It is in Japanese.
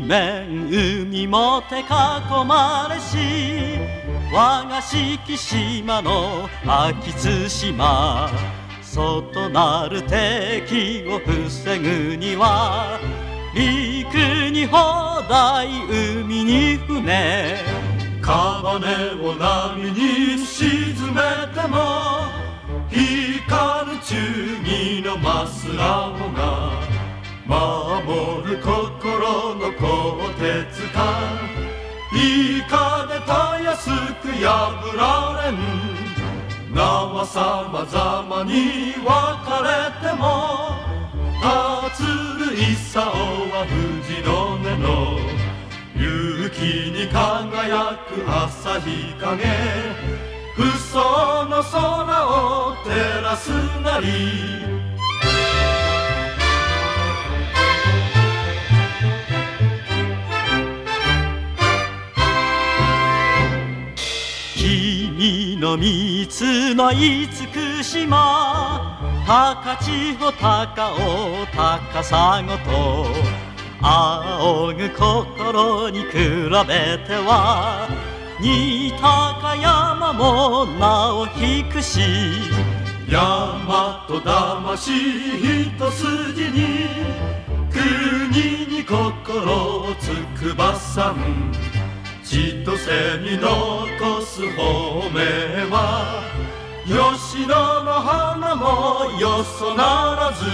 面海もて囲まれし我が敷島の秋津島。外なる敵を防ぐには陸に砲台海に船。カを波に沈めても光る忠義のマスラオが守る心の鋼鉄かいかでたやすく破られん。名はさまざまに分かれても立つる勲は富士の根の勇気に輝く朝日陰不相の空を照らすなり。君の三つの厳島高千穂高尾高砂と仰ぐ心に比べては新高山も名を引くし山と魂一筋に国に心をつくばさん千歳に残す褒めは吉野の花もよそならず